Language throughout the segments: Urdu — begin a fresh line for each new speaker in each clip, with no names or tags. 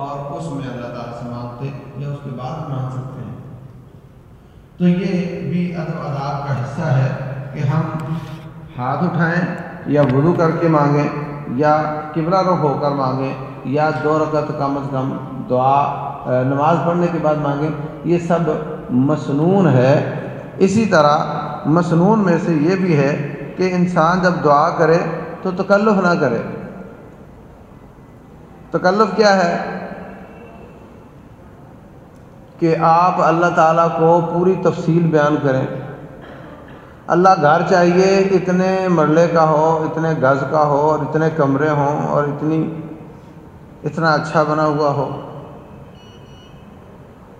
اور اس میں اللہ تعالیٰ سے مانگتے یا اس کے بعد مانگ سکتے ہیں۔ تو یہ بھی ادب اداب کا حصہ ہے کہ ہم ہاتھ اٹھائیں یا وضو کر کے مانگیں یا قبلہ رخ ہو کر مانگیں یا دو رکعت کم از کم دعا نماز پڑھنے کے بعد مانگیں، یہ سب مسنون ہے۔ اسی طرح مسنون میں سے یہ بھی ہے کہ انسان جب دعا کرے تو تکلف نہ کرے۔ تکلف کیا ہے؟ کہ آپ اللہ تعالیٰ کو پوری تفصیل بیان کریں۔ اللہ گھر چاہیے اتنے مرلے کا ہو، اتنے گز کا ہو، اور اتنے کمرے ہوں، اور اتنی، اتنا اچھا بنا ہوا ہو۔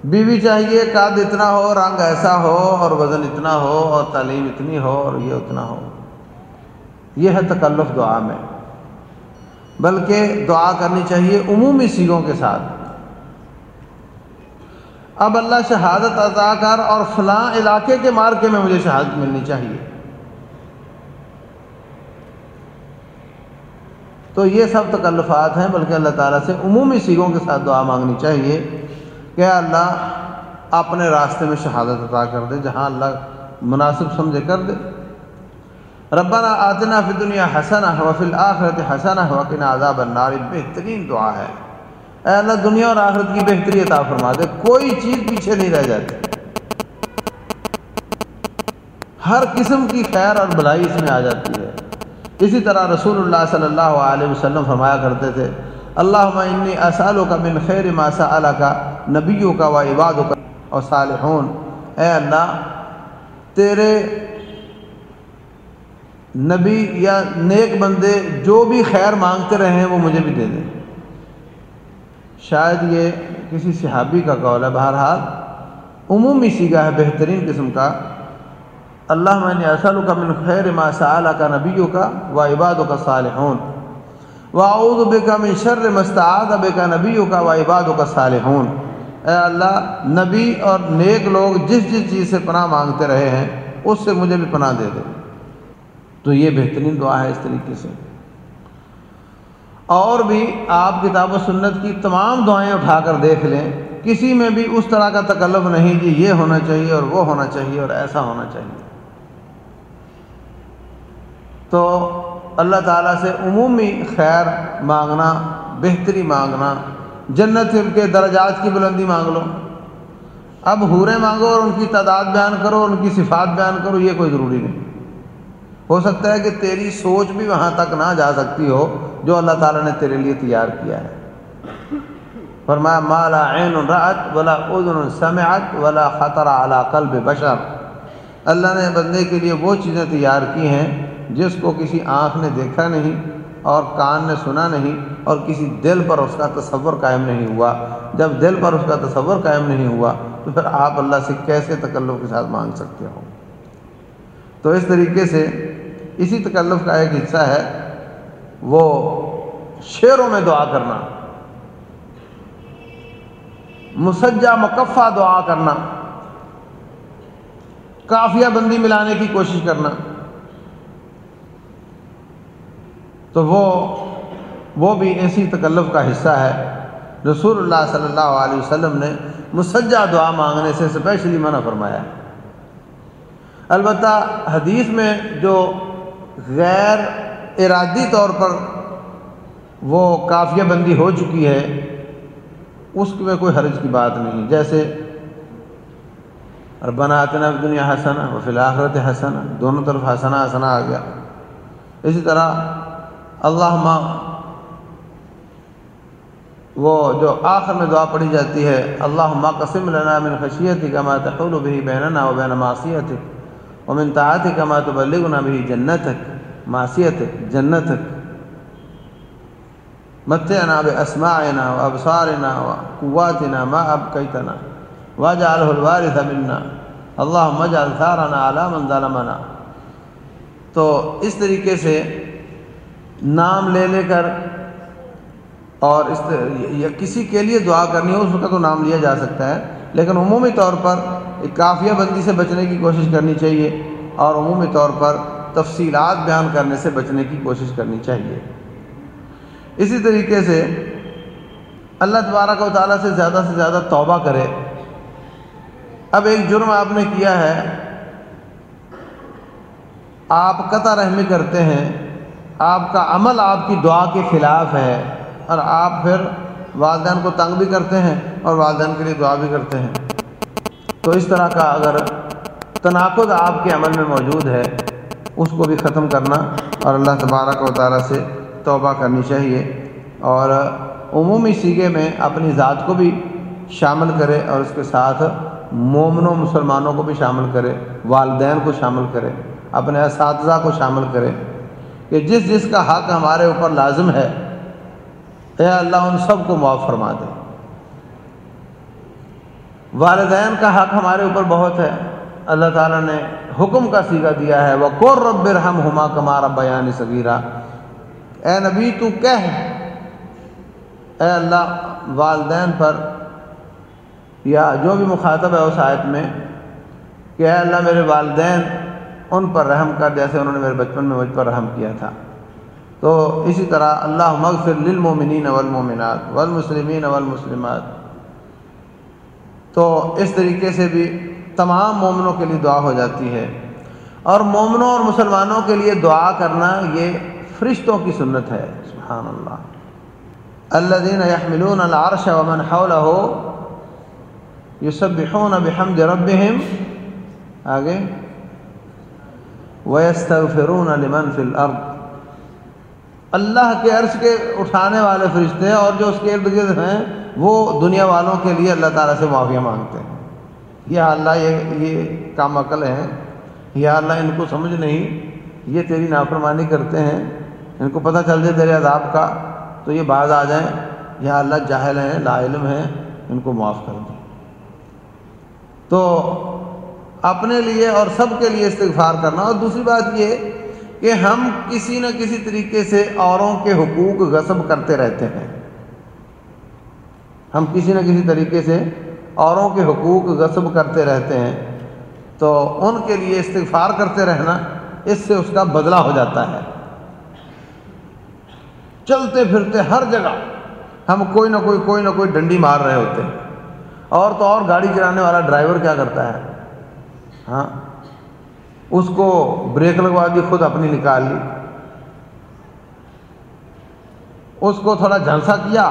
بیوی چاہیے قد اتنا ہو، رنگ ایسا ہو، اور وزن اتنا ہو، اور تعلیم اتنی ہو، اور یہ اتنا ہو۔ یہ ہے تکلف دعا میں۔ بلکہ دعا کرنی چاہیے عمومی سیگوں کے ساتھ۔ اب اللہ شہادت عطا کر اور فلاں علاقے کے مارکے میں مجھے شہادت ملنی چاہیے۔ تو یہ سب تکلفات ہیں، بلکہ اللہ تعالیٰ سے عمومی سیگوں کے ساتھ دعا مانگنی چاہیے کہ اللہ اپنے راستے میں شہادت عطا کر دے، جہاں اللہ مناسب سمجھے کر دے۔ ربنا آتنا فی دنیا حسن وفی الآخرت حسن وقنا عذاب النار۔ بہترین دعا ہے۔ اے اللہ دنیا اور آخرت کی بہتری عطا فرما دے، کوئی چیز پیچھے نہیں رہ جاتی۔ ہر قسم کی خیر اور بلائی اس میں آ جاتی ہے۔ اسی طرح رسول اللہ صلی اللہ علیہ وسلم فرمایا کرتے تھے اللہ انی اسالوں کا من خیر ما سألہ کا نبیوں کا و عبادوں کا اور صالحون۔ اے اللہ، تیرے نبی یا نیک بندے جو بھی خیر مانگتے رہے ہیں وہ مجھے بھی دے دیں شاید یہ کسی صحابی کا قول ہے، بہرحال عمومی سیگا ہے بہترین قسم کا اللہ میں نے اصل کا من خیر ما سعال کا نبیوں کا و عبادوں کا صالحون و اعوذ بکا من شر مستعاد بے کا نبیوں کا و عبادوں کا صالحون۔ اے اللہ، نبی اور نیک لوگ جس جس چیز سے پناہ مانگتے رہے ہیں، اس سے مجھے بھی پناہ دے دے۔ تو یہ بہترین دعا ہے اس طریقے سے۔ اور بھی آپ کتاب و سنت کی تمام دعائیں اٹھا کر دیکھ لیں۔ کسی میں بھی اس طرح کا تکلف نہیں کہ یہ ہونا چاہیے اور وہ ہونا چاہیے اور ایسا ہونا چاہیے۔ تو اللہ تعالیٰ سے عمومی خیر مانگنا، بہتری مانگنا، جنت کے درجات کی بلندی مانگ لو۔ اب حوریں مانگو اور ان کی تعداد بیان کرو، ان کی صفات بیان کرو، یہ کوئی ضروری نہیں۔ ہو سکتا ہے کہ تیری سوچ بھی وہاں تک نہ جا سکتی ہو جو اللہ تعالیٰ نے تیرے لیے تیار کیا ہے۔ فرمایا مالا عین رات ولا اذن سمعت ولا خطر علی قلب بشر۔ اللہ نے بندے کے لیے وہ چیزیں تیار کی ہیں جس کو کسی آنکھ نے دیکھا نہیں اور کان نے سنا نہیں اور کسی دل پر اس کا تصور قائم نہیں ہوا۔ جب دل پر اس کا تصور قائم نہیں ہوا تو پھر آپ اللہ سے کیسے تکلف کے ساتھ مانگ سکتے ہو؟ تو اس طریقے سے اسی تکلف کا ایک حصہ ہے، وہ شعروں میں دعا کرنا، مسجہ مکفہ دعا کرنا، کافیہ بندی ملانے کی کوشش کرنا۔ تو وہ وہ بھی ایسی تکلف کا حصہ ہے۔ رسول اللہ صلی اللہ علیہ وسلم نے مسجہ دعا مانگنے سے اسپیشلی منع فرمایا۔ البتہ حدیث میں جو غیر ارادی طور پر وہ کافیہ بندی ہو چکی ہے، اس میں کوئی حرج کی بات نہیں۔ جیسے ربنا آتنا دنیا حسنا و فی حسنا، دونوں طرف حسنا حسنا آ گیا۔ اسی طرح اللہ وہ جو آخر میں دعا پڑھی جاتی ہے، اللہ قسم لنا من خشیتی کما تحول بھی بیننا و بین معصیتک، ومن طاعتک کما تبلغنا بھی جنتک۔ معصیتک جنتک متعنا بأسماعنا وأبصارنا وقواتنا ما أبقيتنا واجعله الوارث منا اللهم اجعل ثارنا على من ظلمنا تو اس طریقے سے نام لے لے کر اور اس یا کسی کے لیے دعا کرنی ہو، اس کا تو نام لیا جا سکتا ہے، لیکن عمومی طور پر ایک کافیہ بندی سے بچنے کی کوشش کرنی چاہیے اور عمومی طور پر تفصیلات بیان کرنے سے بچنے کی کوشش کرنی چاہیے۔ اسی طریقے سے اللہ تبارک و تعالیٰ سے زیادہ سے زیادہ توبہ کرے۔ اب ایک جرم آپ نے کیا ہے۔ آپ قطع رحمی کرتے ہیں۔ آپ کا عمل آپ کی دعا کے خلاف ہے۔ اور آپ پھر والدین کو تنگ بھی کرتے ہیں اور والدین کے لیے دعا بھی کرتے ہیں۔ تو اس طرح کا اگر تناقض آپ کے عمل میں موجود ہے اس کو بھی ختم کرنا اور اللہ تبارک و تعالیٰ سے توبہ کرنی چاہیے اور عمومی سیگے میں اپنی ذات کو بھی شامل کرے اور اس کے ساتھ مومنوں مسلمانوں کو بھی شامل کرے، والدین کو شامل کرے، اپنے اساتذہ کو شامل کرے کہ جس جس کا حق ہمارے اوپر لازم ہے، اے اللہ ان سب کو معاف فرما دے۔ والدین کا حق ہمارے اوپر بہت ہے۔ اللہ تعالیٰ نے حکم کا سیگا دیا ہے وہ قر رب رحم ہما کمارا بیان صغیرہ اے نبی، تو کہہ۔ اے اللہ، والدین پر یا جو بھی مخاطب ہے اس آیت میں کہ اے اللہ، میرے والدین ان پر رحم کر، جیسے انہوں نے میرے بچپن میں مجھ پر رحم کیا تھا۔ تو اسی طرح اللہ، مغفر للمومنین والمومنات والمسلمین والمسلمات۔ تو اس طریقے سے بھی تمام مومنوں کے لیے دعا ہو جاتی ہے۔ اور مومنوں اور مسلمانوں کے لیے دعا کرنا یہ فرشتوں کی سنت ہے۔ سبحان اللہ۔ اللہ دین یحملون العرش ومن حولہ یسبحون بحمد ربهم آگے۔ وَيَسْتَغْفِرُونَ لِمَنْ فِي الْأَرْضِ اللہ کے عرش کے اٹھانے والے فرشتے اور جو اس کے ارد گرد ہیں، وہ دنیا والوں کے لیے اللہ تعالیٰ سے معافیاں مانگتے ہیں۔ یا اللہ یہ یہ کام عقل ہیں، یا اللہ ان کو سمجھ نہیں، یہ تیری نافرمانی کرتے ہیں، ان کو پتہ چل جائے تیرے عذاب کا، تو یہ بعض آ جائیں، یا اللہ جاہل ہیں، لا علم ہیں، ان کو معاف کر دیں۔ تو اپنے لیے اور سب کے لیے استغفار کرنا، اور دوسری بات یہ کہ ہم کسی نہ کسی طریقے سے اوروں کے حقوق غصب کرتے رہتے ہیں۔ ہم کسی نہ کسی طریقے سے اوروں کے حقوق غصب کرتے رہتے ہیں، تو ان کے لیے استغفار کرتے رہنا، اس سے اس کا بدلہ ہو جاتا ہے۔ چلتے پھرتے ہر جگہ ہم کوئی نہ کوئی کوئی نہ کوئی ڈنڈی مار رہے ہوتے ہیں۔ اور تو اور گاڑی چلانے والا ڈرائیور کیا کرتا ہے؟ ہاں اس کو بریک لگوا دی، خود اپنی نکال لی۔ اس کو تھوڑا جھنسا کیا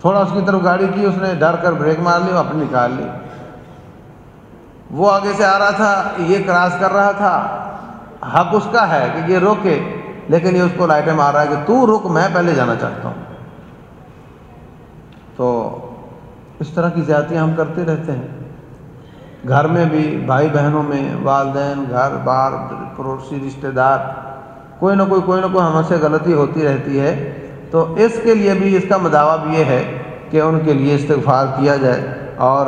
تھوڑا اس کی طرف گاڑی کی، اس نے ڈر کر بریک مار لی اپنی نکال لی۔ وہ آگے سے آ رہا تھا، یہ کراس کر رہا تھا۔ حق اس کا ہے کہ یہ روکے، لیکن یہ اس کو لائٹیں مار رہا ہے کہ تو رک، میں پہلے جانا چاہتا ہوں۔ تو اس طرح کی زیادتیاں ہم کرتے رہتے ہیں۔ گھر میں بھی بھائی بہنوں میں، والدین، گھر بار، پڑوسی، رشتہ دار، کوئی نہ کوئی کوئی نہ کوئی ہم سے غلطی ہوتی رہتی ہے۔ تو اس کے لیے بھی اس کا مداوع بھی یہ ہے کہ ان کے لیے استغفار کیا جائے اور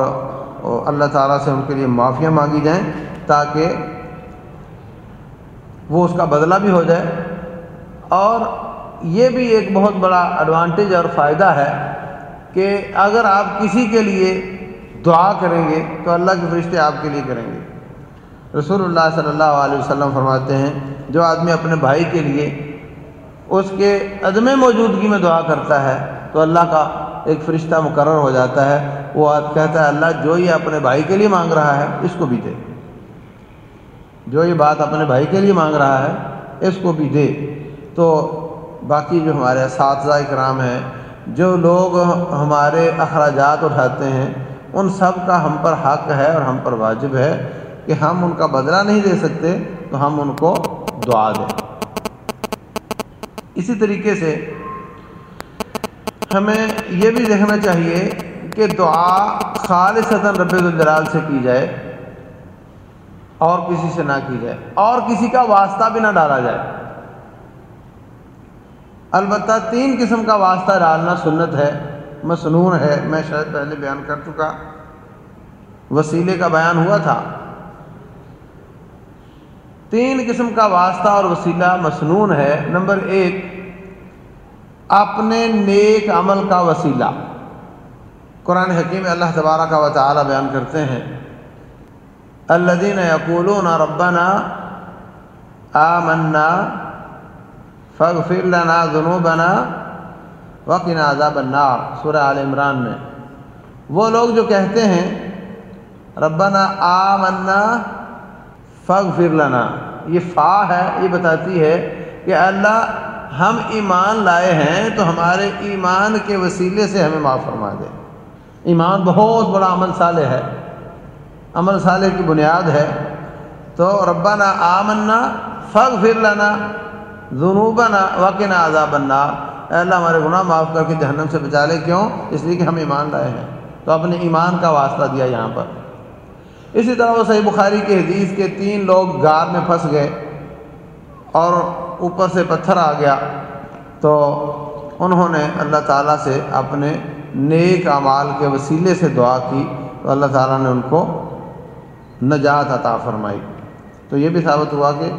اللہ تعالیٰ سے ان کے لیے معافیاں مانگی جائیں تاکہ وہ اس کا بدلہ بھی ہو جائے اور یہ بھی ایک بہت بڑا ایڈوانٹیج اور فائدہ ہے کہ اگر آپ کسی کے لیے دعا کریں گے تو اللہ کے فرشتے آپ کے لیے کریں گے۔ رسول اللہ صلی اللہ علیہ وسلم فرماتے ہیں، جو آدمی اپنے بھائی کے لیے اس کے عدم موجودگی میں دعا کرتا ہے تو اللہ کا ایک فرشتہ مقرر ہو جاتا ہے۔ وہ کہتا ہے، اللہ جو یہ اپنے بھائی کے لیے مانگ رہا ہے، اس کو بھی دے۔ جو یہ بات اپنے بھائی کے لیے مانگ رہا ہے، اس کو بھی دے۔ تو باقی جو ہمارے اساتذہ اکرام ہیں، جو لوگ ہمارے اخراجات اٹھاتے ہیں، ان سب کا ہم پر حق ہے اور ہم پر واجب ہے کہ ہم ان کا بدلہ نہیں دے سکتے، تو ہم ان کو دعا دیں۔ اسی طریقے سے ہمیں یہ بھی دیکھنا چاہیے کہ دعا خالص رب الجلال سے کی جائے اور کسی سے نہ کی جائے اور کسی کا واسطہ بھی نہ ڈالا جائے۔ البتہ تین قسم کا واسطہ ڈالنا سنت ہے، مصنون ہے، میں شاید پہلے بیان کر چکا۔ وسیلے کا بیان ہوا تھا۔ تین قسم کا واسطہ اور وسیلہ مصنون ہے۔ نمبر ایک، اپنے نیک عمل کا وسیلہ۔ قرآن حکیم اللہ تبارہ کا وطالعہ بیان کرتے ہیں الدین یقولون ربنا آمنا فاغفر لنا ذنوبنا وقن عذاب النار۔ سورہ عال عمران میں۔ وہ لوگ جو کہتے ہیں، ربنا آمنا فغفر لنا۔ یہ فا ہے، یہ بتاتی ہے کہ اللہ ہم ایمان لائے ہیں تو ہمارے ایمان کے وسیلے سے ہمیں معاف فرما دے۔ ایمان بہت بڑا عمل صالح ہے۔ عمل صالح کی بنیاد ہے۔ تو ربنا آمنا فغفر لنا ذنوبنا وقنا عذاب النار۔ اے اللہ ہمارے گناہ معاف کر کے جہنم سے بچا لے۔ کیوں؟ اس لیے کہ ہم ایمان لائے ہیں۔ تو اپنے ایمان کا واسطہ دیا یہاں پر۔ اسی طرح وہ صحیح بخاری کے حدیث کے تین لوگ گار میں پھنس گئے اور اوپر سے پتھر آ گیا تو انہوں نے اللہ تعالیٰ سے اپنے نیک اعمال کے وسیلے سے دعا کی تو اللہ تعالیٰ نے ان کو نجات عطا فرمائی۔ تو یہ بھی ثابت ہوا کہ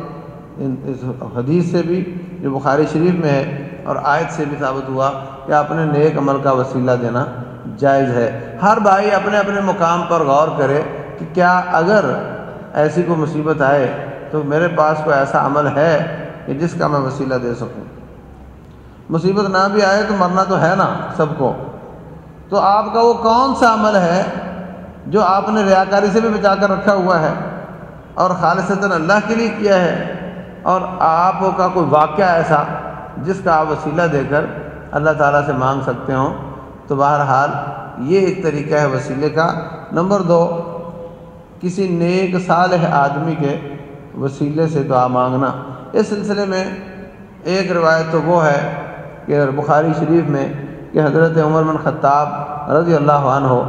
اس حدیث سے بھی جو بخاری شریف میں ہے اور آیت سے بھی ثابت ہوا کہ اپنے نیک عمل کا وسیلہ دینا جائز ہے۔ ہر بھائی اپنے اپنے مقام پر غور کرے کہ کیا اگر ایسی کوئی مصیبت آئے تو میرے پاس کوئی ایسا عمل ہے کہ جس کا میں وسیلہ دے سکوں؟ مصیبت نہ بھی آئے تو مرنا تو ہے نا سب کو۔ تو آپ کا وہ کون سا عمل ہے جو آپ نے ریاکاری سے بھی بچا کر رکھا ہوا ہے اور خالصتاً اللہ کے لیے کیا ہے؟ اور آپ کا کوئی واقعہ ایسا جس کا آپ وسیلہ دے کر اللہ تعالیٰ سے مانگ سکتے ہوں؟ تو بہرحال یہ ایک طریقہ ہے وسیلے کا۔ نمبر دو کسی نیک صالح آدمی کے وسیلے سے دعا مانگنا۔ اس سلسلے میں ایک روایت تو وہ ہے کہ بخاری شریف میں کہ حضرت عمر بن خطاب رضی اللہ عنہ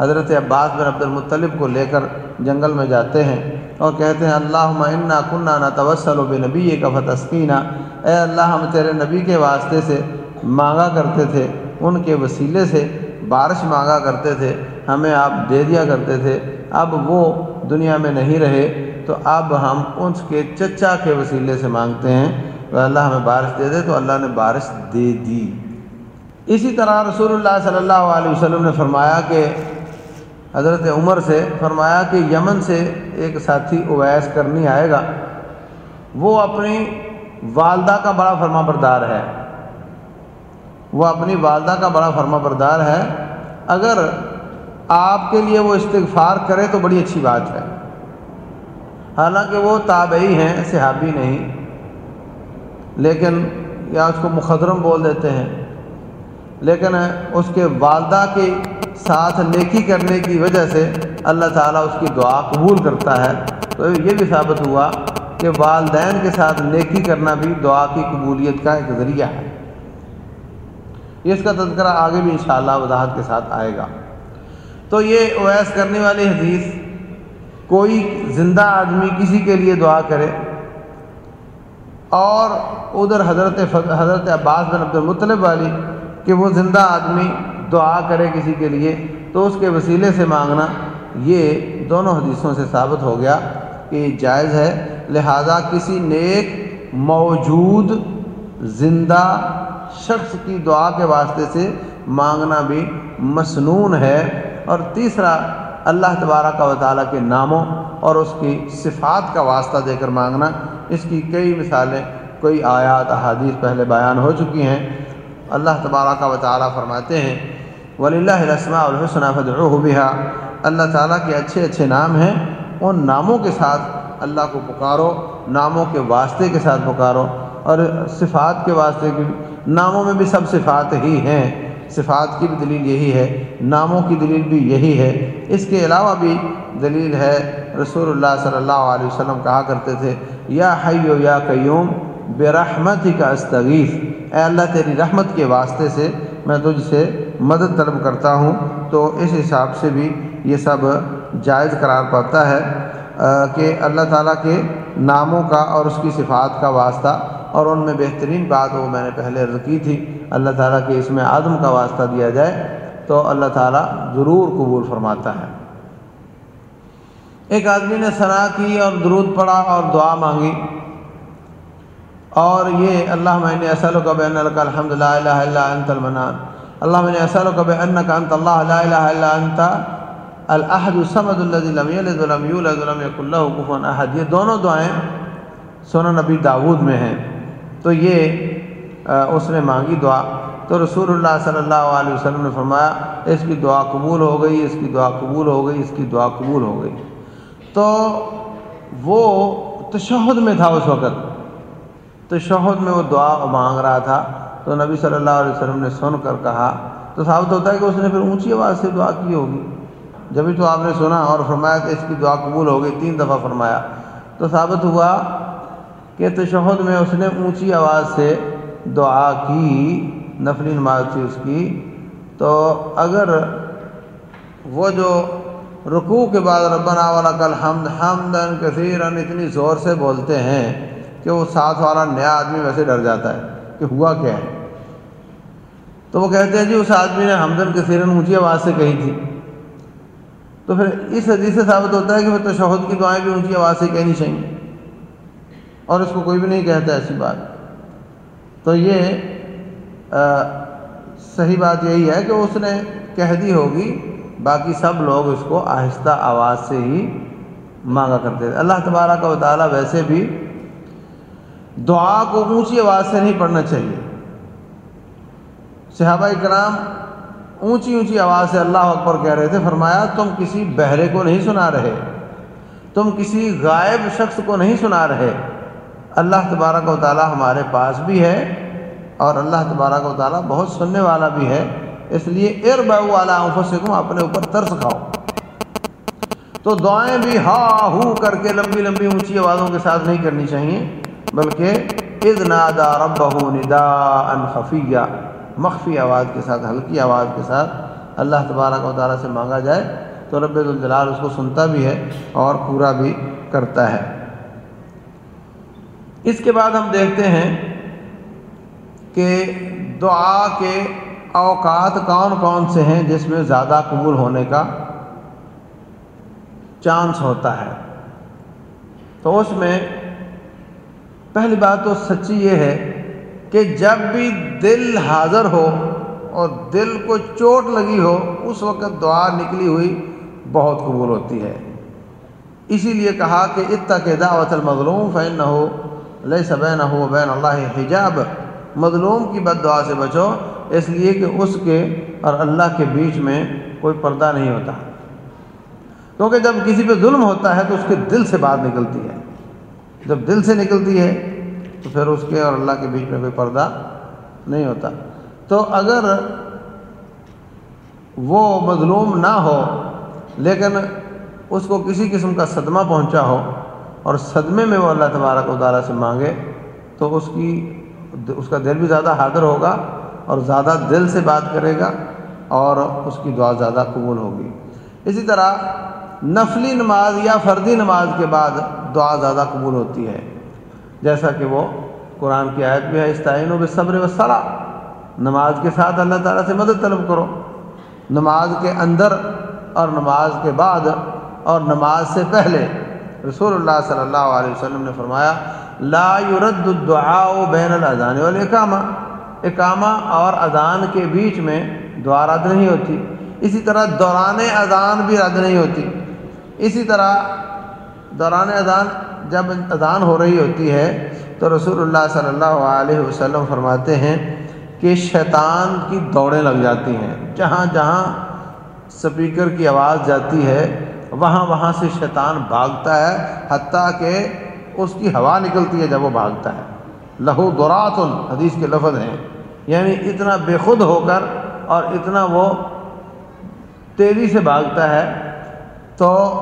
حضرت عباس بن عبد المطلب کو لے کر جنگل میں جاتے ہیں اور کہتے ہیں اللہ انا کنہ نہ توسل و بے نبی کا فتسکینہ اے اللہ، ہم تیرے نبی کے واسطے سے مانگا کرتے تھے، ان کے وسیلے سے بارش مانگا کرتے تھے، ہمیں آپ دے دیا کرتے تھے۔ اب وہ دنیا میں نہیں رہے، تو اب ہم ان کے چچا کے وسیلے سے مانگتے ہیں۔ تو اللہ ہمیں بارش دے دے تو اللہ نے بارش دے دی۔ اسی طرح رسول اللہ صلی اللہ علیہ وسلم نے فرمایا کہ حضرت عمر سے فرمایا کہ یمن سے ایک ساتھی اویس کرنی آئے گا۔ وہ اپنی والدہ کا بڑا فرما بردار ہے۔ وہ اپنی والدہ کا بڑا فرما بردار ہے۔ اگر آپ کے لیے وہ استغفار کرے تو بڑی اچھی بات ہے۔ حالانکہ وہ تابعی ہیں، صحابی نہیں۔ لیکن یا اس کو مخدرم بول دیتے ہیں۔ لیکن اس کے والدہ کے ساتھ نیکی کرنے کی وجہ سے اللہ تعالیٰ اس کی دعا قبول کرتا ہے۔ تو یہ بھی ثابت ہوا کہ والدین کے ساتھ نیکی کرنا بھی دعا کی قبولیت کا ایک ذریعہ ہے۔ اس کا تذکرہ آگے بھی انشاءاللہ وضاحت کے ساتھ آئے گا۔ تو یہ اویس کرنے والی حدیث کوئی زندہ آدمی کسی کے لیے دعا کرے اور ادھر حضرت حضرت عباس بن عبد المطلب والی کہ وہ زندہ آدمی دعا کرے کسی کے لیے تو اس کے وسیلے سے مانگنا، یہ دونوں حدیثوں سے ثابت ہو گیا کہ جائز ہے۔ لہذا کسی نیک موجود زندہ شخص کی دعا کے واسطے سے مانگنا بھی مسنون ہے۔ اور تیسرا، اللہ تبارہ کا تعالیٰ کے ناموں اور اس کی صفات کا واسطہ دے کر مانگنا۔ اس کی کئی مثالیں، کوئی آیات، احادیث پہلے بیان ہو چکی ہیں۔ اللہ تبارہ کا تعالیٰ فرماتے ہیں ولی اللہ رسمہ الحسن بہا اللہ تعالیٰ کے اچھے اچھے نام ہیں، ان ناموں کے ساتھ اللہ کو پکارو، ناموں کے واسطے کے ساتھ پکارو۔ اور صفات کے واسطے کی، ناموں میں بھی سب صفات ہی ہیں۔ صفات کی بھی دلیل یہی ہے، ناموں کی دلیل بھی یہی ہے۔ اس کے علاوہ بھی دلیل ہے، رسول اللہ صلی اللہ علیہ وسلم کہا کرتے تھے، یا حیو یا قیوم بے رحمت ہی کا استغیث۔ اے اللہ، تیری رحمت کے واسطے سے میں تجھ سے مدد طلب کرتا ہوں۔ تو اس حساب سے بھی یہ سب جائز قرار پاتا ہے کہ اللہ تعالیٰ کے ناموں کا اور اس کی صفات کا واسطہ اور ان میں بہترین بات وہ میں نے پہلے عرض کی تھی، اللہ تعالیٰ کے اس میں آدم کا واسطہ دیا جائے تو اللہ تعالیٰ ضرور قبول فرماتا ہے۔ ایک آدمی نے ثنا کی اور درود پڑھا اور دعا مانگی۔ اور یہ اللہ میں نے اصل و کب الحمد للہ انت المنان۔ اللہ میں نے اصل و کب انت اللہ انت الحد الصمد لم یلد ولم ولم له احد۔ یہ دونوں دعائیں سونا نبی داود میں ہیں۔ تو یہ اس نے مانگی دعا۔ تو رسول اللہ صلی اللہ علیہ وسلم نے فرمایا، اس کی دعا قبول ہو گئی، اس کی دعا قبول ہو گئی، اس کی دعا قبول ہو گئی۔ تو وہ تشہد میں تھا اس وقت۔ تشہد میں وہ دعا مانگ رہا تھا۔ تو نبی صلی اللہ علیہ وسلم نے سن کر کہا، تو ثابت ہوتا ہے کہ اس نے پھر اونچی آواز سے دعا کی ہوگی۔ جبھی تو آپ نے سنا اور فرمایا کہ اس کی دعا قبول ہو گئی، تین دفعہ فرمایا۔ تو ثابت ہوا کہ تشہد میں اس نے اونچی آواز سے دعا کی نفلی نماز تھی اس کی۔ تو اگر وہ جو رکوع کے بعد ربنا والا کل حمد حمدن کثیرن اتنی زور سے بولتے ہیں کہ وہ ساتھ والا نیا آدمی ویسے ڈر جاتا ہے کہ ہوا کیا ہے۔ تو وہ کہتے ہیں جی اس آدمی نے حمدن کثیرن اونچی آواز سے کہی تھی۔ تو پھر اس حدیث سے ثابت ہوتا ہے کہ پھر تشہد کی دعائیں بھی اونچی آواز سے کہنی چاہیے۔ اور اس کو کوئی بھی نہیں کہتا ایسی بات۔ تو یہ صحیح بات یہی ہے کہ اس نے کہہ دی ہوگی، باقی سب لوگ اس کو آہستہ آواز سے ہی مانگا کرتے تھے۔ اللہ تبارہ کا تعالیٰ ویسے بھی دعا کو اونچی آواز سے نہیں پڑھنا چاہیے۔ صحابہ کرام اونچی اونچی آواز سے اللہ اکبر کہہ رہے تھے، فرمایا، تم کسی بہرے کو نہیں سنا رہے، تم کسی غائب شخص کو نہیں سنا رہے۔ اللہ تبارک و تعالیٰ ہمارے پاس بھی ہے اور اللہ تبارک و تعالیٰ بہت سننے والا بھی ہے اس لیے ار بہ والا آنکھوں سے اپنے اوپر ترس کھاؤ۔ تو دعائیں بھی ہا ہو کر کے لمبی لمبی اونچی آوازوں کے ساتھ نہیں کرنی چاہیے، بلکہ اد نادا رب ندا ان خفیہ، مخفی آواز کے ساتھ، ہلکی آواز کے ساتھ اللہ تبارک و تعالیٰ سے مانگا جائے تو رب الجلال اس کو سنتا بھی ہے اور پورا بھی کرتا ہے۔ اس کے بعد ہم دیکھتے ہیں کہ دعا کے اوقات کون کون سے ہیں جس میں زیادہ قبول ہونے کا چانس ہوتا ہے۔ تو اس میں پہلی بات تو سچی یہ ہے کہ جب بھی دل حاضر ہو اور دل کو چوٹ لگی ہو، اس وقت دعا نکلی ہوئی بہت قبول ہوتی ہے۔ اسی لیے کہا کہ اتنا کے دعوت المظلوم فین نہ ہو لیے سبین نہ ہو بین اللہ حجاب۔ مظلوم کی بد دعا سے بچو، اس لیے کہ اس کے اور اللہ کے بیچ میں کوئی پردہ نہیں ہوتا۔ کیونکہ جب کسی پہ ظلم ہوتا ہے تو اس کے دل سے بات نکلتی ہے۔ جب دل سے نکلتی ہے تو پھر اس کے اور اللہ کے بیچ میں کوئی پردہ نہیں ہوتا۔ تو اگر وہ مظلوم نہ ہو، لیکن اس کو کسی قسم کا صدمہ پہنچا ہو اور صدمے میں وہ اللہ تبارک و تعالیٰ سے مانگے، تو اس کی اس کا دل بھی زیادہ حاضر ہوگا اور زیادہ دل سے بات کرے گا اور اس کی دعا زیادہ قبول ہوگی۔ اسی طرح نفلی نماز یا فردی نماز کے بعد دعا زیادہ قبول ہوتی ہے۔ جیسا کہ وہ قرآن کی آیت بھی ہے استعین و بصبر و صلاح نماز کے ساتھ اللہ تعالیٰ سے مدد طلب کرو۔ نماز کے اندر اور نماز کے بعد اور نماز سے پہلے رسول اللہ صلی اللہ علیہ وسلم نے فرمایا، لا يرد الدعاء بین الاذان والاقامہ۔ اقامہ اور اذان کے بیچ میں دعا رد نہیں ہوتی۔ اسی طرح دوران اذان بھی رد نہیں ہوتی۔ اسی طرح دوران اذان جب اذان ہو رہی ہوتی ہے، تو رسول اللہ صلی اللہ علیہ وسلم فرماتے ہیں کہ شیطان کی دوڑیں لگ جاتی ہیں۔ جہاں جہاں سپیکر کی آواز جاتی ہے وہاں وہاں سے شیطان بھاگتا ہے، حتیٰ کہ اس کی ہوا نکلتی ہے جب وہ بھاگتا ہے۔ لہو دورات حدیث کے لفظ ہیں۔ یعنی اتنا بے خود ہو کر اور اتنا وہ تیزی سے بھاگتا ہے، تو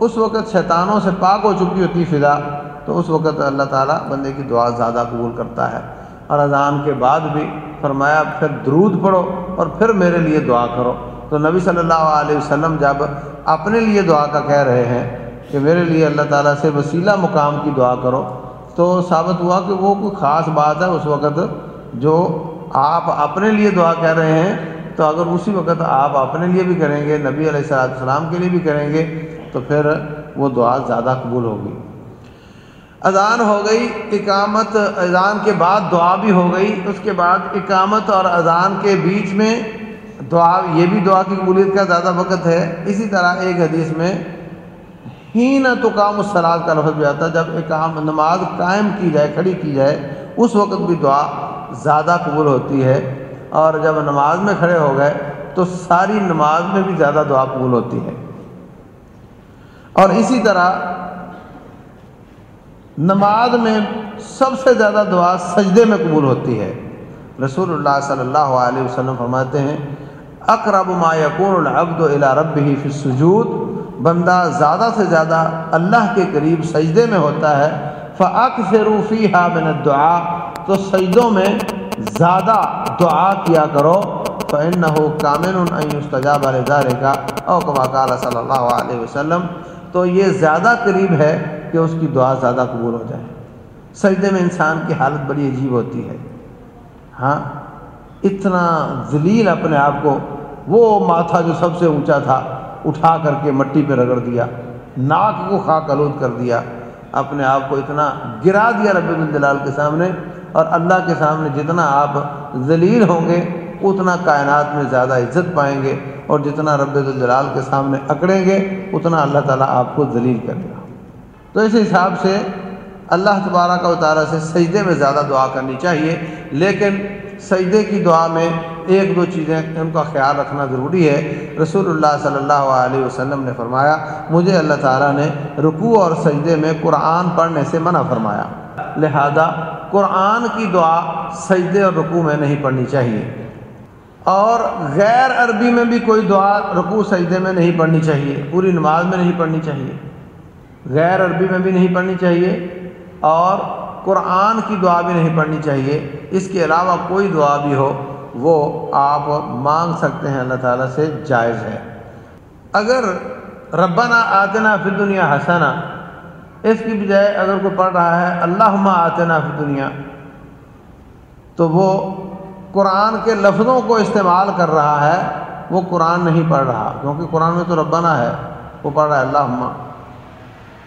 اس وقت شیطانوں سے پاک ہو چکی ہوتی فضا، تو اس وقت اللہ تعالیٰ بندے کی دعا زیادہ قبول کرتا ہے۔ اور اذان کے بعد بھی فرمایا، پھر درود پڑھو اور پھر میرے لیے دعا کرو۔ تو نبی صلی اللہ علیہ وسلم جب اپنے لیے دعا کا کہہ رہے ہیں کہ میرے لیے اللہ تعالیٰ سے وسیلہ مقام کی دعا کرو، تو ثابت ہوا کہ وہ کوئی خاص بات ہے اس وقت جو آپ اپنے لیے دعا کہہ رہے ہیں۔ تو اگر اسی وقت آپ اپنے لیے بھی کریں گے، نبی علیہ السلام السلام کے لیے بھی کریں گے، تو پھر وہ دعا زیادہ قبول ہوگی۔ اذان ہو گئی، اقامت، اذان کے بعد دعا بھی ہو گئی، اس کے بعد اقامت اور اذان کے بیچ میں دعا، یہ بھی دعا کی قبولیت کا زیادہ وقت ہے۔ اسی طرح ایک حدیث میں ہی نہ تو کام السلاد کا لفظ بھی آتا ہے۔ جب اقام نماز قائم کی جائے، کھڑی کی جائے، اس وقت بھی دعا زیادہ قبول ہوتی ہے۔ اور جب نماز میں کھڑے ہو گئے، تو ساری نماز میں بھی زیادہ دعا قبول ہوتی ہے۔ اور اسی طرح نماز میں سب سے زیادہ دعا سجدے میں قبول ہوتی ہے۔ رسول اللہ صلی اللہ علیہ وسلم فرماتے ہیں اقرب ما یقون العبد الى ربه فی السجود بندہ زیادہ سے زیادہ اللہ کے قریب سجدے میں ہوتا ہے فَأَكْثِرُوا فِيهَا مِنَ الدُّعَا تو سجدوں میں زیادہ دعا کیا کرو فَإِنَّهُ كَامِنٌ أَن يُسْتَجَابَ لِذَلِكَ او کما قال صلی اللہ علیہ وسلم تو یہ زیادہ قریب ہے کہ اس کی دعا زیادہ قبول ہو جائے سجدے میں انسان کی حالت بڑی عجیب ہوتی ہے ہاں اتنا ذلیل اپنے آپ کو، وہ ماتھا جو سب سے اونچا تھا، اٹھا کر کے مٹی پہ رگڑ دیا، ناک کو خاک آلود کر دیا، اپنے آپ کو اتنا گرا دیا رب الجلال کے سامنے، اور اللہ کے سامنے جتنا آپ ذلیل ہوں گے، اتنا کائنات میں زیادہ عزت پائیں گے، اور جتنا رب الجلال کے سامنے اکڑیں گے، اتنا اللہ تعالیٰ آپ کو ذلیل کرے گا۔ تو اس حساب سے اللہ تبارہ کا اتارہ سے سجدے میں زیادہ دعا کرنی چاہیے، لیکن سجدے کی دعا میں ایک دو چیزیں ان کا خیال رکھنا ضروری ہے۔ رسول اللہ صلی اللہ علیہ وسلم نے فرمایا، مجھے اللہ تعالیٰ نے رکوع اور سجدے میں قرآن پڑھنے سے منع فرمایا۔ لہذا قرآن کی دعا سجدے اور رکوع میں نہیں پڑھنی چاہیے۔ اور غیر عربی میں بھی کوئی دعا رکوع سجدے میں نہیں پڑھنی چاہیے، پوری نماز میں نہیں پڑھنی چاہیے۔ غیر عربی میں بھی نہیں پڑھنی چاہیے۔ اور قرآن کی دعا بھی نہیں پڑھنی چاہیے۔ اس کے علاوہ کوئی دعا بھی ہو، وہ آپ مانگ سکتے ہیں، اللہ تعالیٰ سے جائز ہے۔ اگر ربنا آتنا فی دنیا حسنا، اس کی بجائے اگر کوئی پڑھ رہا ہے اللہ آتنا فی دنیا تو وہ قرآن کے لفظوں کو استعمال کر رہا ہے، وہ قرآن نہیں پڑھ رہا۔ کیونکہ قرآن میں تو ربنا ہے، وہ پڑھ رہا ہے اللہ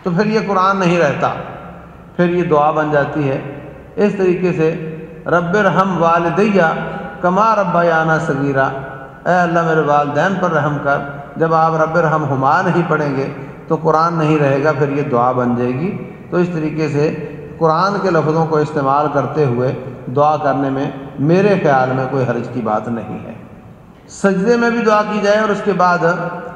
تو پھر یہ قرآن نہیں رہتا۔ پھر یہ دعا بن جاتی ہے۔ اس طریقے سے رب رحم والدیہ کما ربایانہ صغیرہ اے اللہ میرے والدین پر رحم کر۔ جب آپ رب رحم ہما نہیں پڑھیں گے تو قرآن نہیں رہے گا، پھر یہ دعا بن جائے گی۔ تو اس طریقے سے قرآن کے لفظوں کو استعمال کرتے ہوئے دعا کرنے میں میرے خیال میں کوئی حرج کی بات نہیں ہے۔ سجدے میں بھی دعا کی جائے اور اس کے بعد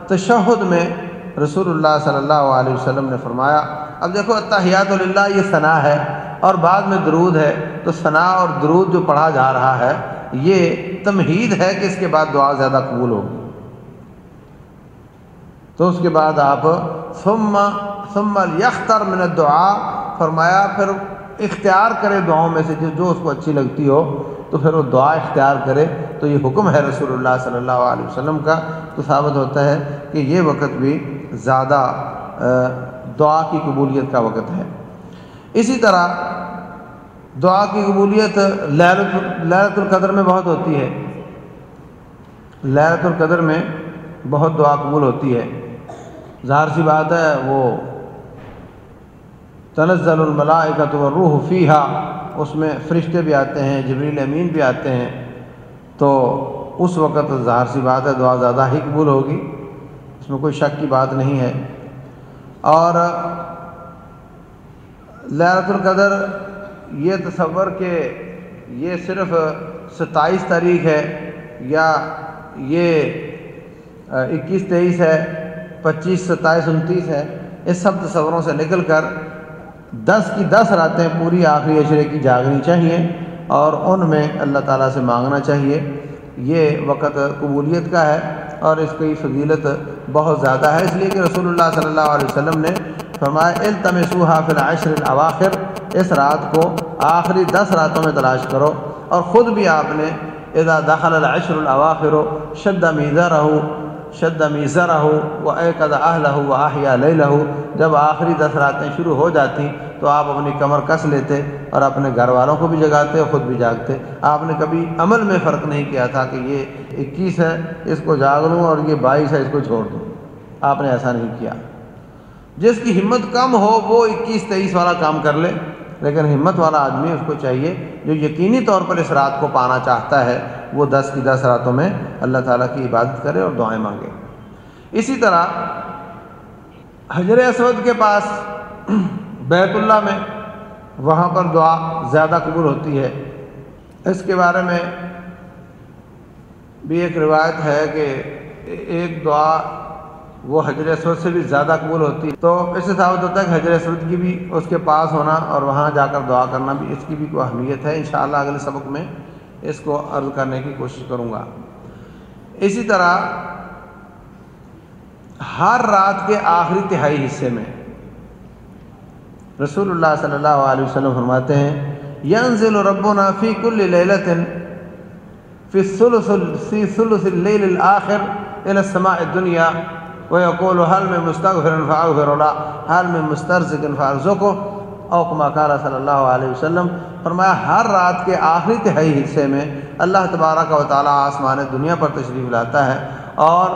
تشہد میں رسول اللہ صلی اللہ علیہ وسلم نے فرمایا، اب دیکھو اتحیات اللہ یہ ثنا ہے اور بعد میں درود ہے، تو ثنا اور درود جو پڑھا جا رہا ہے، یہ تمہید ہے کہ اس کے بعد دعا زیادہ قبول ہوگی۔ تو اس کے بعد آپ، ثم ثم یختر من دعا فرمایا، پھر اختیار کرے دعاؤں میں سے، جو جو اس کو اچھی لگتی ہو، تو پھر وہ دعا اختیار کرے۔ تو یہ حکم ہے رسول اللہ صلی اللہ علیہ وسلم کا۔ تو ثابت ہوتا ہے کہ یہ وقت بھی زیادہ دعا کی قبولیت کا وقت ہے۔ اسی طرح دعا کی قبولیت لہرت القدر میں بہت ہوتی ہے۔ لہرت القدر میں بہت دعا قبول ہوتی ہے۔ ظاہر سی بات ہے، وہ تنزل الملائکت والروح فیہا، اس میں فرشتے بھی آتے ہیں، جبریل امین بھی آتے ہیں۔ تو اس وقت ظاہر سی بات ہے، دعا زیادہ ہی قبول ہوگی۔ میں کوئی شک کی بات نہیں ہے۔ اور لہرت القدر یہ تصور کہ یہ صرف ستائیس تاریخ ہے یا یہ اکیس تیئیس ہے، پچیس، ستائیس، انتیس ہے، اس سب تصوروں سے نکل کر دس کی دس راتیں پوری آخری اشرے کی جاگنی چاہیے اور ان میں اللہ تعالیٰ سے مانگنا چاہیے۔ یہ وقت قبولیت کا ہے۔ اور اس کی فضیلت بہت زیادہ ہے، اس لیے کہ رسول اللہ صلی اللہ علیہ وسلم نے فرمایا، التمسوها فی العشر الاواخر، اس رات کو آخری دس راتوں میں تلاش کرو اور خود بھی آپ نے اذا دخل العشر الاواخر شد میزہ رہو شد میزہ رہو و اعقد اہلہ و آحیہ لے لہو جب آخری دس راتیں شروع ہو جاتی تو آپ اپنی کمر کس لیتے اور اپنے گھر والوں کو بھی جگاتے اور خود بھی جاگتے۔ آپ نے کبھی عمل میں فرق نہیں کیا تھا کہ یہ اکیس ہے، اس کو جاگ لوں اور یہ بائیس ہے، اس کو چھوڑ دوں۔ آپ نے ایسا نہیں کیا۔ جس کی ہمت کم ہو، وہ اکیس، تیئیس والا کام کر لے۔ لیکن ہمت والا آدمی اس کو چاہیے جو یقینی طور پر اس رات کو پانا چاہتا ہے۔ وہ دس کی دس راتوں میں اللہ تعالیٰ کی عبادت کرے اور دعائیں مانگے۔ اسی طرح حجر اسود کے پاس بیت اللہ میں وہاں پر دعا زیادہ قبول ہوتی ہے۔ اس کے بارے میں بھی ایک روایت ہے کہ ایک دعا وہ حجر اسود سے بھی زیادہ قبول ہوتی ہے۔ تو اس سے ثابت ہوتا ہے کہ حجر اسود کی بھی اس کے پاس ہونا اور وہاں جا کر دعا کرنا بھی اس کی بھی کوئی اہمیت ہے۔ انشاءاللہ اگلے سبق میں اس کو عرض کرنے کی کوشش کروں گا۔ اسی طرح ہر رات کے آخری تہائی حصے میں رسول اللہ صلی اللہ علیہ وسلم فرماتے ہیں، ینزل ربنا فی کل لیلت في الثلث في ثلث الليل الآخر إلى السماء الدنيا، ويقول هل من مستغفر فاغفر له، هل من مسترزق فارزقه او كما قال صلی اللہ علیہ وسلم، فرمایا، ہر رات کے آخری تہائی حصے میں اللہ تبارک و تعالیٰ آسمان دنیا پر تشریف لاتا ہے اور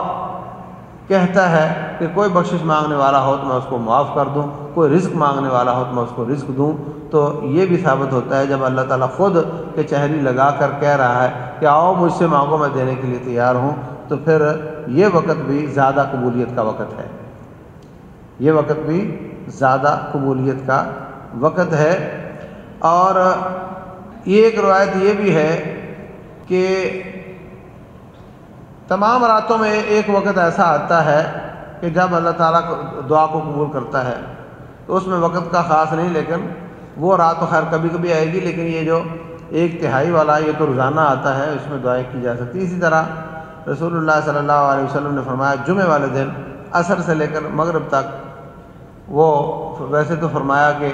کہتا ہے کہ کوئی بخشش مانگنے والا ہو تو میں اس کو معاف کر دوں، کوئی رزق مانگنے والا ہو تو میں اس کو رزق دوں۔ تو یہ بھی ثابت ہوتا ہے جب اللہ تعالیٰ خود کے چہری لگا کر کہہ رہا ہے کہ آؤ مجھ سے مانگو، میں دینے کے لیے تیار ہوں۔ تو پھر یہ وقت بھی زیادہ قبولیت کا وقت ہے۔ یہ وقت بھی زیادہ قبولیت کا وقت ہے۔ اور یہ ایک روایت یہ بھی ہے کہ تمام راتوں میں ایک وقت ایسا آتا ہے کہ جب اللہ تعالیٰ دعا کو قبول کرتا ہے، تو اس میں وقت کا خاص نہیں، لیکن وہ رات خیر کبھی کبھی آئے گی، لیکن یہ جو ایک تہائی والا، یہ تو روزانہ آتا ہے، اس میں دعائیں کی جا سکتی اسی طرح رسول اللہ صلی اللہ علیہ وسلم نے فرمایا، جمعہ والے دن عصر سے لے کر مغرب تک وہ ویسے تو فرمایا کہ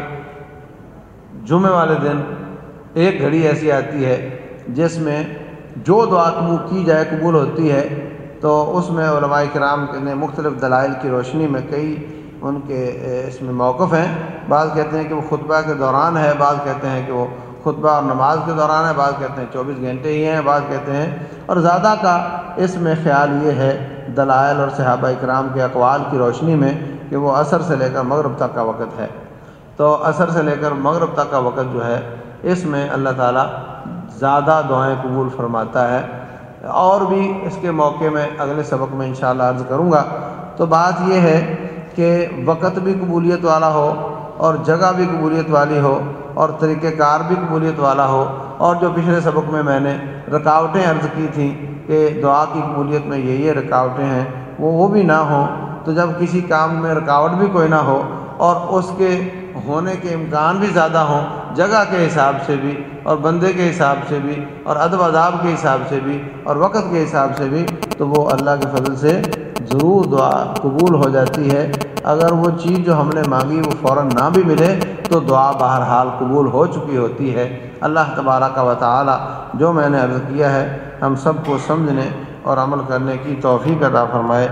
جمعہ والے دن ایک گھڑی ایسی آتی ہے جس میں جو دعا قبول کی جائے، قبول ہوتی ہے، تو اس میں علماء کرام نے مختلف دلائل کی روشنی میں کئی ان کے اس میں موقف ہیں۔ بعض کہتے ہیں کہ وہ خطبہ کے دوران ہے، بعض کہتے ہیں کہ وہ خطبہ اور نماز کے دوران ہے، بعض کہتے ہیں چوبیس گھنٹے ہی ہیں، بعض کہتے ہیں۔ اور زیادہ کا اس میں خیال یہ ہے دلائل اور صحابہ اکرام کے اقوال کی روشنی میں کہ وہ عصر سے لے کر مغرب تک کا وقت ہے۔ تو عصر سے لے کر مغرب تک کا وقت جو ہے، اس میں اللہ تعالیٰ زیادہ دعائیں قبول فرماتا ہے۔ اور بھی اس کے موقع میں اگلے سبق میں انشاءاللہ عرض کروں گا۔ تو بات یہ ہے کہ وقت بھی قبولیت والا ہو اور جگہ بھی قبولیت والی ہو اور طریقہ کار بھی قبولیت والا ہو۔ اور جو پچھلے سبق میں میں نے رکاوٹیں عرض کی تھیں کہ دعا کی قبولیت میں یہ یہ رکاوٹیں ہیں، وہ وہ بھی نہ ہوں۔ تو جب کسی کام میں رکاوٹ بھی کوئی نہ ہو اور اس کے ہونے کے امکان بھی زیادہ ہوں، جگہ کے حساب سے بھی، اور بندے کے حساب سے بھی، اور ادب اداب کے حساب سے بھی، اور وقت کے حساب سے بھی، تو وہ اللہ کے فضل سے ضرور دعا قبول ہو جاتی ہے۔ اگر وہ چیز جو ہم نے مانگی وہ فوراً نہ بھی ملے، تو دعا بہرحال قبول ہو چکی ہوتی ہے۔ اللہ تبارہ کا وطالعہ جو میں نے عرض کیا ہے، ہم سب کو سمجھنے اور عمل کرنے کی توفیق عطا فرمائے۔